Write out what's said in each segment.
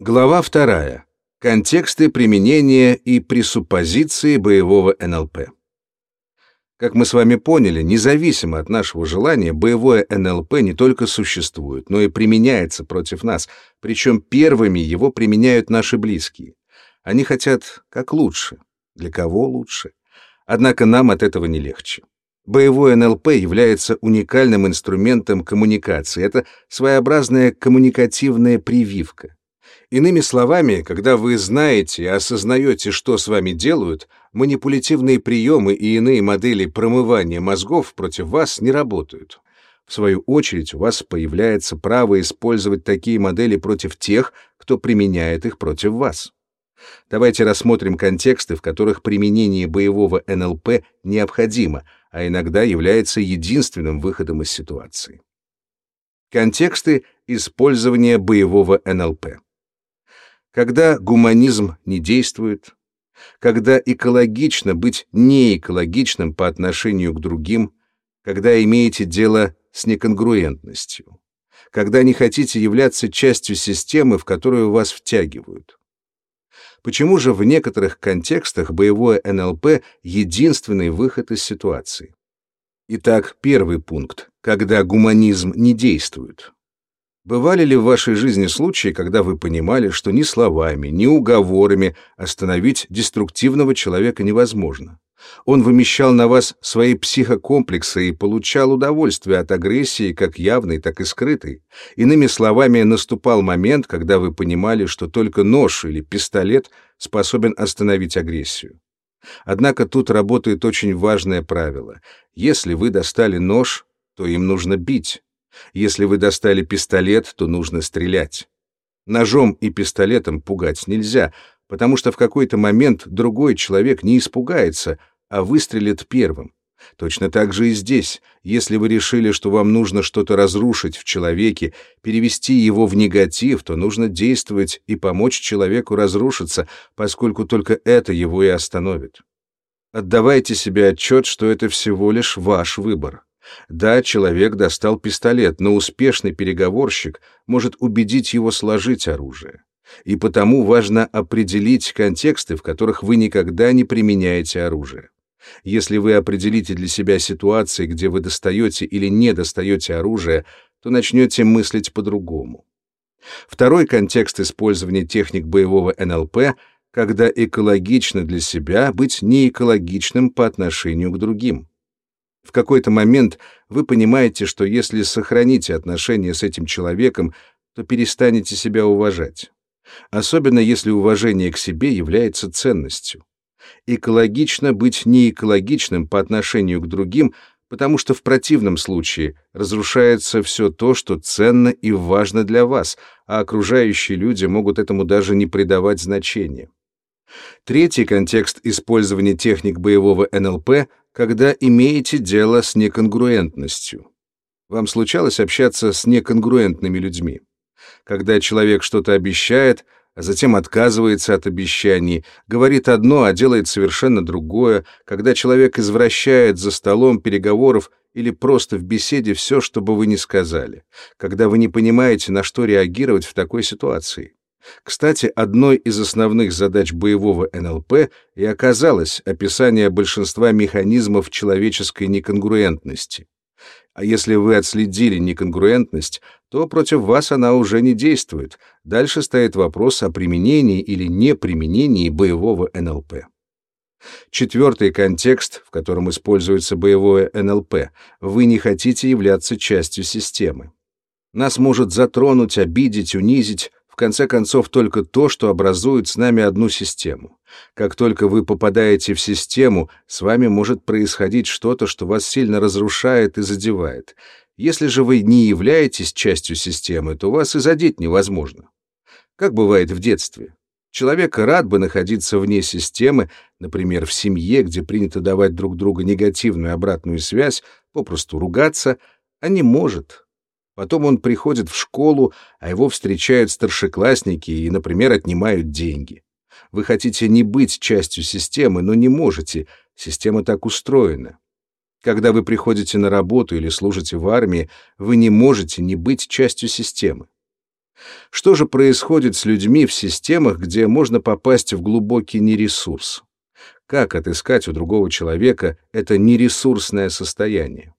Глава вторая. Контексты применения и пресуппозиции боевого НЛП. Как мы с вами поняли, независимо от нашего желания, боевое НЛП не только существует, но и применяется против нас, причем первыми его применяют наши близкие. Они хотят как лучше. Для кого лучше? Однако нам от этого не легче. Боевое НЛП является уникальным инструментом коммуникации. Это своеобразная коммуникативная прививка. Иными словами, когда вы знаете и осознаете, что с вами делают, манипулятивные приемы и иные модели промывания мозгов против вас не работают. В свою очередь, у вас появляется право использовать такие модели против тех, кто применяет их против вас. Давайте рассмотрим контексты, в которых применение боевого НЛП необходимо, а иногда является единственным выходом из ситуации. Контексты использования боевого НЛП когда гуманизм не действует, когда экологично быть неэкологичным по отношению к другим, когда имеете дело с неконгруентностью, когда не хотите являться частью системы, в которую вас втягивают. Почему же в некоторых контекстах боевое НЛП — единственный выход из ситуации? Итак, первый пункт — когда гуманизм не действует. Бывали ли в вашей жизни случаи, когда вы понимали, что ни словами, ни уговорами остановить деструктивного человека невозможно? Он вымещал на вас свои психокомплексы и получал удовольствие от агрессии, как явной, так и скрытой. Иными словами, наступал момент, когда вы понимали, что только нож или пистолет способен остановить агрессию. Однако тут работает очень важное правило. Если вы достали нож, то им нужно бить. Если вы достали пистолет, то нужно стрелять. Ножом и пистолетом пугать нельзя, потому что в какой-то момент другой человек не испугается, а выстрелит первым. Точно так же и здесь. Если вы решили, что вам нужно что-то разрушить в человеке, перевести его в негатив, то нужно действовать и помочь человеку разрушиться, поскольку только это его и остановит. Отдавайте себе отчет, что это всего лишь ваш выбор. Да, человек достал пистолет, но успешный переговорщик может убедить его сложить оружие. И потому важно определить контексты, в которых вы никогда не применяете оружие. Если вы определите для себя ситуации, где вы достаете или не достаете оружие, то начнете мыслить по-другому. Второй контекст использования техник боевого НЛП — когда экологично для себя быть неэкологичным по отношению к другим. В какой-то момент вы понимаете, что если сохраните отношения с этим человеком, то перестанете себя уважать. Особенно если уважение к себе является ценностью. Экологично быть неэкологичным по отношению к другим, потому что в противном случае разрушается все то, что ценно и важно для вас, а окружающие люди могут этому даже не придавать значения. Третий контекст использования техник боевого НЛП когда имеете дело с неконгруентностью. Вам случалось общаться с неконгруентными людьми? Когда человек что-то обещает, а затем отказывается от обещаний, говорит одно, а делает совершенно другое, когда человек извращает за столом переговоров или просто в беседе все, что бы вы ни сказали, когда вы не понимаете, на что реагировать в такой ситуации. Кстати, одной из основных задач боевого НЛП и оказалось описание большинства механизмов человеческой неконгруентности. А если вы отследили неконгруентность, то против вас она уже не действует. Дальше стоит вопрос о применении или неприменении боевого НЛП. Четвертый контекст, в котором используется боевое НЛП, вы не хотите являться частью системы. Нас может затронуть, обидеть, унизить, конце концов только то, что образует с нами одну систему. Как только вы попадаете в систему, с вами может происходить что-то, что вас сильно разрушает и задевает. Если же вы не являетесь частью системы, то вас и задеть невозможно. Как бывает в детстве. Человек рад бы находиться вне системы, например, в семье, где принято давать друг другу негативную обратную связь, попросту ругаться, а не может, Потом он приходит в школу, а его встречают старшеклассники и, например, отнимают деньги. Вы хотите не быть частью системы, но не можете. Система так устроена. Когда вы приходите на работу или служите в армии, вы не можете не быть частью системы. Что же происходит с людьми в системах, где можно попасть в глубокий нересурс? Как отыскать у другого человека это нересурсное состояние?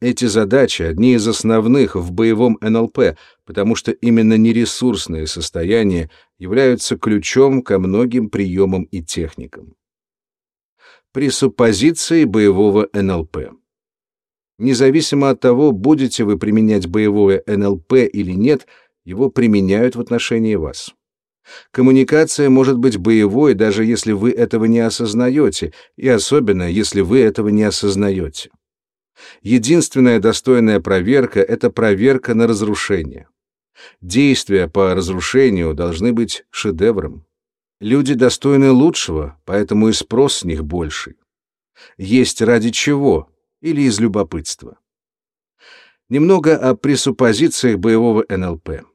Эти задачи одни из основных в боевом НЛП, потому что именно нересурсные состояния являются ключом ко многим приемам и техникам. Пресуппозиции боевого НЛП. Независимо от того, будете вы применять боевое НЛП или нет, его применяют в отношении вас. Коммуникация может быть боевой, даже если вы этого не осознаете, и особенно, если вы этого не осознаете. Единственная достойная проверка — это проверка на разрушение. Действия по разрушению должны быть шедевром. Люди достойны лучшего, поэтому и спрос с них больший. Есть ради чего или из любопытства. Немного о пресуппозициях боевого НЛП.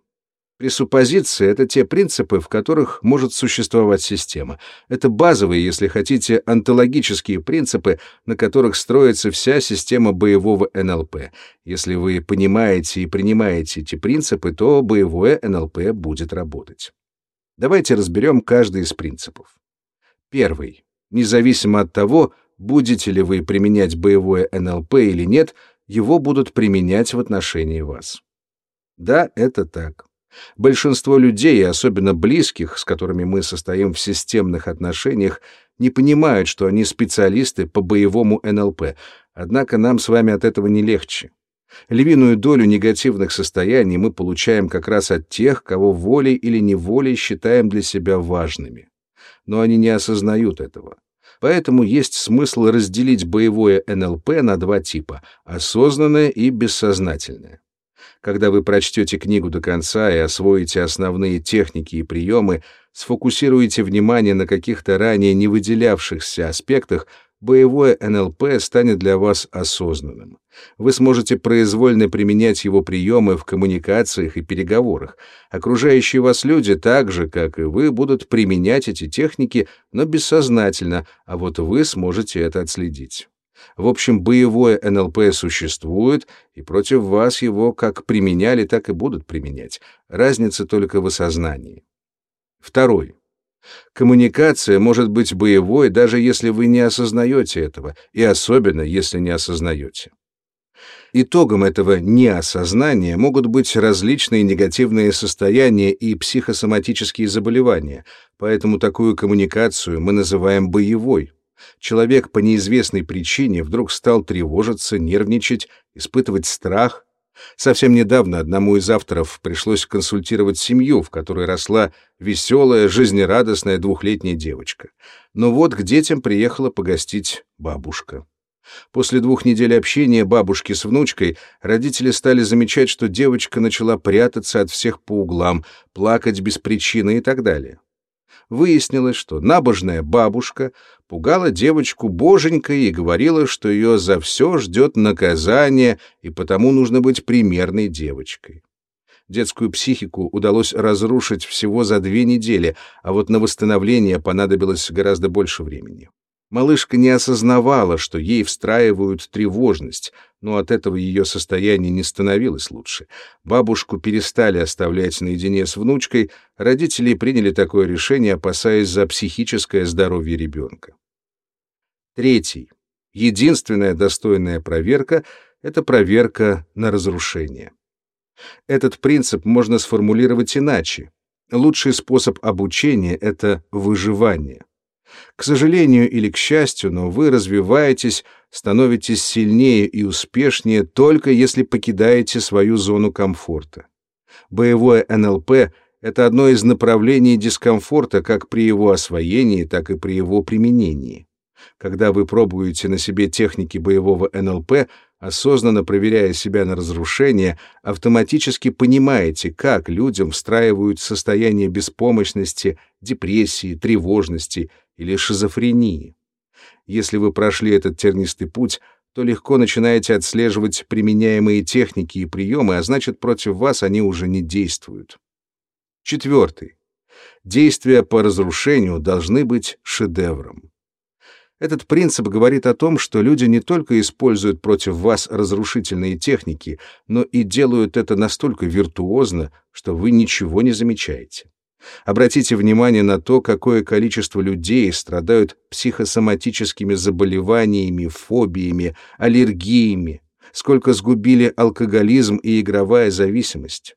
Пресуппозиции — это те принципы, в которых может существовать система. Это базовые, если хотите, онтологические принципы, на которых строится вся система боевого НЛП. Если вы понимаете и принимаете эти принципы, то боевое НЛП будет работать. Давайте разберем каждый из принципов. Первый. Независимо от того, будете ли вы применять боевое НЛП или нет, его будут применять в отношении вас. Да, это так. Большинство людей, особенно близких, с которыми мы состоим в системных отношениях, не понимают, что они специалисты по боевому НЛП, однако нам с вами от этого не легче. Львиную долю негативных состояний мы получаем как раз от тех, кого волей или неволей считаем для себя важными. Но они не осознают этого. Поэтому есть смысл разделить боевое НЛП на два типа — осознанное и бессознательное. Когда вы прочтете книгу до конца и освоите основные техники и приемы, сфокусируете внимание на каких-то ранее не выделявшихся аспектах, боевое НЛП станет для вас осознанным. Вы сможете произвольно применять его приемы в коммуникациях и переговорах. Окружающие вас люди, так же, как и вы, будут применять эти техники, но бессознательно, а вот вы сможете это отследить. В общем, боевое НЛП существует, и против вас его как применяли, так и будут применять. Разница только в осознании. Второй. Коммуникация может быть боевой, даже если вы не осознаете этого, и особенно, если не осознаете. Итогом этого неосознания могут быть различные негативные состояния и психосоматические заболевания, поэтому такую коммуникацию мы называем боевой. Человек по неизвестной причине вдруг стал тревожиться, нервничать, испытывать страх. Совсем недавно одному из авторов пришлось консультировать семью, в которой росла веселая, жизнерадостная двухлетняя девочка. Но вот к детям приехала погостить бабушка. После двух недель общения бабушки с внучкой родители стали замечать, что девочка начала прятаться от всех по углам, плакать без причины и так далее. Выяснилось, что набожная бабушка пугала девочку боженькой и говорила, что ее за все ждет наказание, и потому нужно быть примерной девочкой. Детскую психику удалось разрушить всего за две недели, а вот на восстановление понадобилось гораздо больше времени. Малышка не осознавала, что ей встраивают тревожность, но от этого ее состояние не становилось лучше. Бабушку перестали оставлять наедине с внучкой, родители приняли такое решение, опасаясь за психическое здоровье ребенка. Третий. Единственная достойная проверка — это проверка на разрушение. Этот принцип можно сформулировать иначе. Лучший способ обучения — это выживание. К сожалению или к счастью, но вы развиваетесь, становитесь сильнее и успешнее только если покидаете свою зону комфорта. Боевое НЛП — это одно из направлений дискомфорта как при его освоении, так и при его применении. Когда вы пробуете на себе техники боевого НЛП, осознанно проверяя себя на разрушение, автоматически понимаете, как людям встраивают состояние беспомощности, депрессии, тревожности или шизофрении. Если вы прошли этот тернистый путь, то легко начинаете отслеживать применяемые техники и приемы, а значит, против вас они уже не действуют. Четвертый. Действия по разрушению должны быть шедевром. Этот принцип говорит о том, что люди не только используют против вас разрушительные техники, но и делают это настолько виртуозно, что вы ничего не замечаете. Обратите внимание на то, какое количество людей страдают психосоматическими заболеваниями, фобиями, аллергиями, сколько сгубили алкоголизм и игровая зависимость.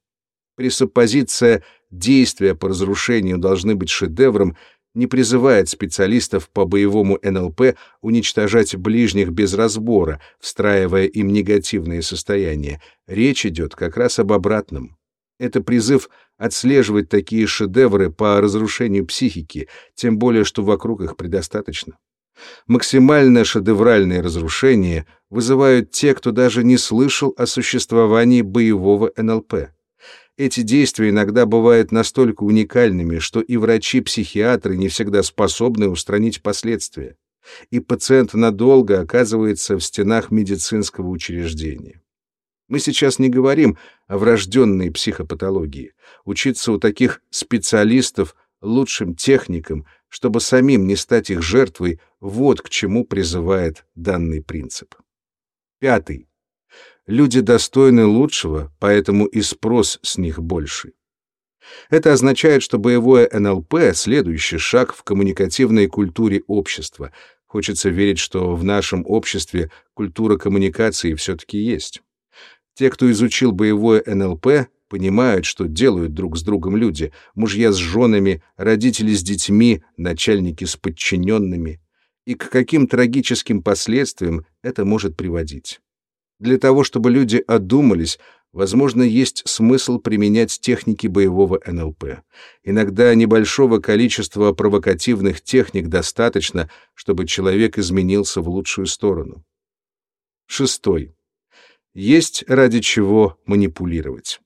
Пресуппозиция «действия по разрушению должны быть шедевром» не призывает специалистов по боевому НЛП уничтожать ближних без разбора, встраивая им негативные состояния. Речь идет как раз об обратном. Это призыв отслеживать такие шедевры по разрушению психики, тем более что вокруг их предостаточно. Максимально шедевральные разрушения вызывают те, кто даже не слышал о существовании боевого НЛП. Эти действия иногда бывают настолько уникальными, что и врачи-психиатры не всегда способны устранить последствия, и пациент надолго оказывается в стенах медицинского учреждения. Мы сейчас не говорим о врожденной психопатологии. Учиться у таких специалистов, лучшим техникам, чтобы самим не стать их жертвой, вот к чему призывает данный принцип. Пятый. Люди достойны лучшего, поэтому и спрос с них больше. Это означает, что боевое НЛП — следующий шаг в коммуникативной культуре общества. Хочется верить, что в нашем обществе культура коммуникации все-таки есть. Те, кто изучил боевое НЛП, понимают, что делают друг с другом люди, мужья с женами, родители с детьми, начальники с подчиненными, и к каким трагическим последствиям это может приводить. Для того, чтобы люди одумались, возможно, есть смысл применять техники боевого НЛП. Иногда небольшого количества провокативных техник достаточно, чтобы человек изменился в лучшую сторону. Шестой. Есть ради чего манипулировать.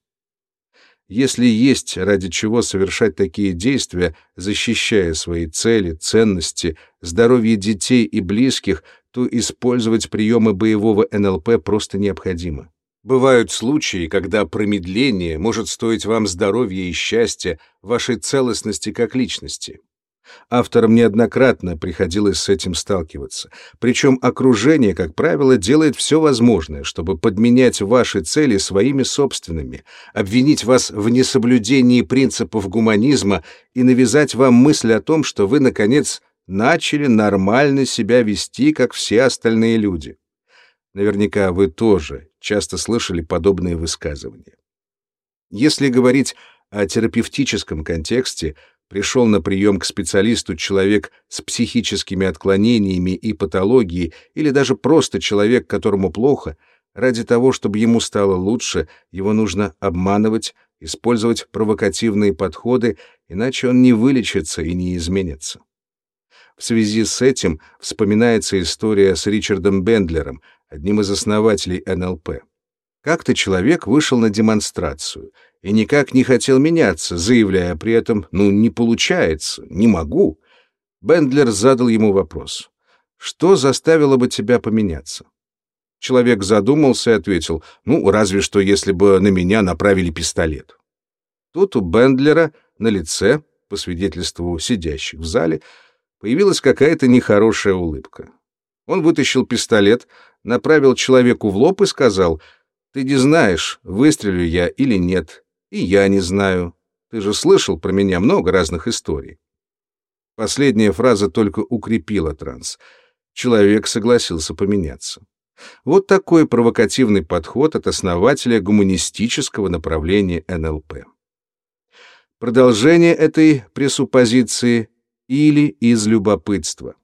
Если есть ради чего совершать такие действия, защищая свои цели, ценности, здоровье детей и близких, то использовать приемы боевого НЛП просто необходимо. Бывают случаи, когда промедление может стоить вам здоровья и счастья, вашей целостности как личности. Авторам неоднократно приходилось с этим сталкиваться. Причем окружение, как правило, делает все возможное, чтобы подменять ваши цели своими собственными, обвинить вас в несоблюдении принципов гуманизма и навязать вам мысль о том, что вы, наконец, начали нормально себя вести, как все остальные люди. Наверняка вы тоже часто слышали подобные высказывания. Если говорить о терапевтическом контексте, пришел на прием к специалисту человек с психическими отклонениями и патологией, или даже просто человек, которому плохо, ради того, чтобы ему стало лучше, его нужно обманывать, использовать провокативные подходы, иначе он не вылечится и не изменится. В связи с этим вспоминается история с Ричардом Бендлером, одним из основателей НЛП. Как-то человек вышел на демонстрацию — и никак не хотел меняться, заявляя при этом «ну, не получается, не могу». Бендлер задал ему вопрос «Что заставило бы тебя поменяться?» Человек задумался и ответил «Ну, разве что, если бы на меня направили пистолет». Тут у Бендлера на лице, по свидетельству сидящих в зале, появилась какая-то нехорошая улыбка. Он вытащил пистолет, направил человеку в лоб и сказал «Ты не знаешь, выстрелю я или нет, и я не знаю. Ты же слышал про меня много разных историй. Последняя фраза только укрепила транс. Человек согласился поменяться. Вот такой провокативный подход от основателя гуманистического направления НЛП. Продолжение этой пресуппозиции или из любопытства.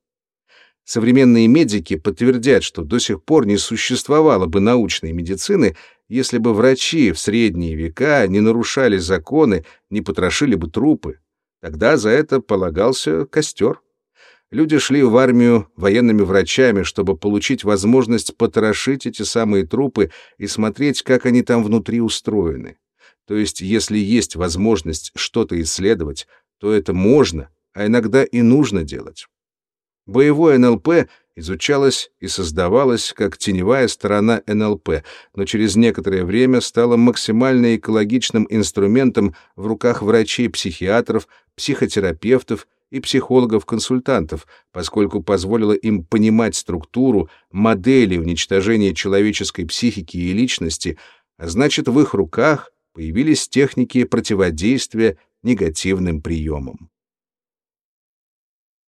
Современные медики подтвердят, что до сих пор не существовало бы научной медицины, если бы врачи в средние века не нарушали законы, не потрошили бы трупы. Тогда за это полагался костер. Люди шли в армию военными врачами, чтобы получить возможность потрошить эти самые трупы и смотреть, как они там внутри устроены. То есть, если есть возможность что-то исследовать, то это можно, а иногда и нужно делать. Боевое НЛП изучалось и создавалось как теневая сторона НЛП, но через некоторое время стало максимально экологичным инструментом в руках врачей-психиатров, психотерапевтов и психологов-консультантов, поскольку позволило им понимать структуру, модели уничтожения человеческой психики и личности, а значит, в их руках появились техники противодействия негативным приемам.